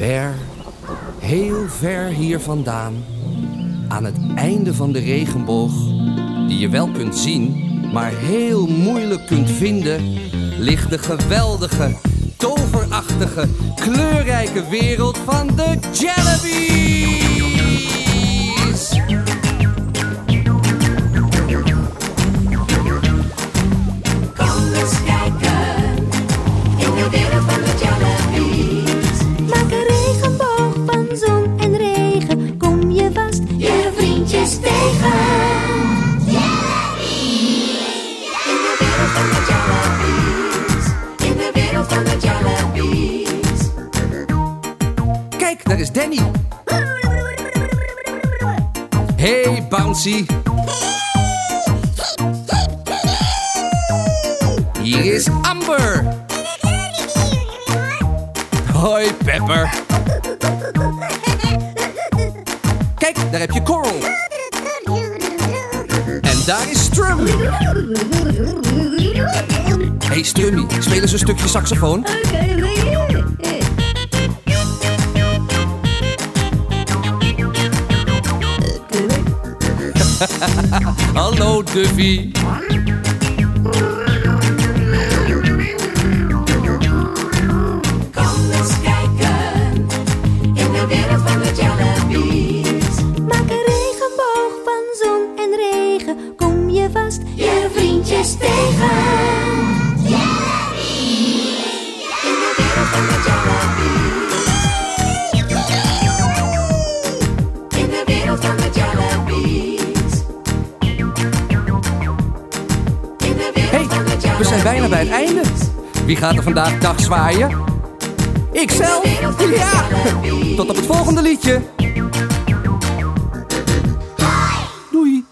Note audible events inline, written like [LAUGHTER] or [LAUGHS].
Ver, heel ver hier vandaan, aan het einde van de regenboog, die je wel kunt zien, maar heel moeilijk kunt vinden, ligt de geweldige, toverachtige, kleurrijke wereld van de Jellybees. Kijk, daar is Danny. Hey, Bouncy. Hier is Amber. Hoi, Pepper. Kijk, daar heb je Coral. En daar is Strummy. Hey, Strummy, speel eens een stukje saxofoon. [LAUGHS] Hallo, Duffy. Kom eens kijken in de wereld van de Jellybees. Maak een regenboog van zon en regen, kom je vast Je vriendjes tegen. In de wereld van de Jellybees. In de wereld van de Jellybees. We zijn bijna bij het einde. Wie gaat er vandaag dag zwaaien? Ikzelf! Ja! Tot op het volgende liedje. Doei!